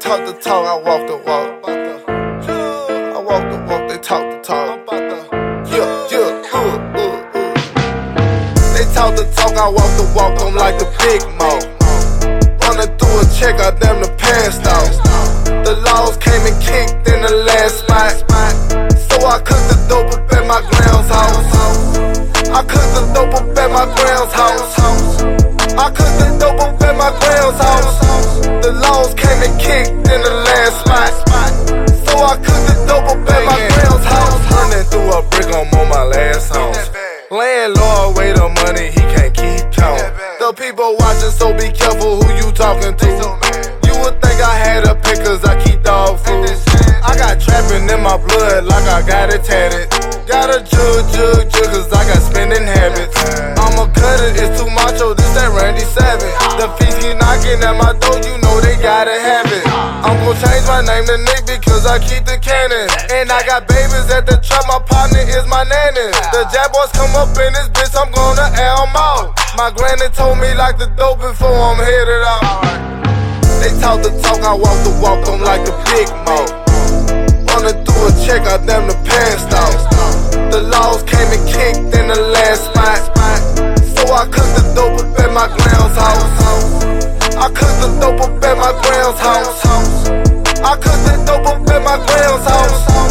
talk the talk, I walk the walk. I walk the walk, they talk the talk. Yeah, yeah, uh, uh, uh. They talk the talk, I walk the walk, I'm like the big mouth. Running through a check, I damn the passed out. The laws came and kicked in the last spot. So I cooked the dope up at my grand's house. I cooked the dope up at my grand's house. I cooked the dope up at my grand's house. The laws came and kicked in the last spot. So I cooked the dope up at my grand's house. Running through a brick, I'm on my last house. Landlord, wait the money, he can't keep count. The people watching, so be careful who you talking to. You would think I had a pick, cause I keep dog food. I got trapping in my blood like I got it tatted. Got a jug, Randy Savage. The fees keep knocking at my door, you know they gotta have it. I'm gon' change my name to Nick because I keep the cannon. And I got babies at the trap, my partner is my nanny. The jab boys come up in this bitch, I'm gonna air 'em out. My granny told me like the dope before I'm headed out. They talk the talk, I walk the walk, I'm like a big mouth. Running through a check, I damn the my grand's house. I cooked the dope up at my grand's house.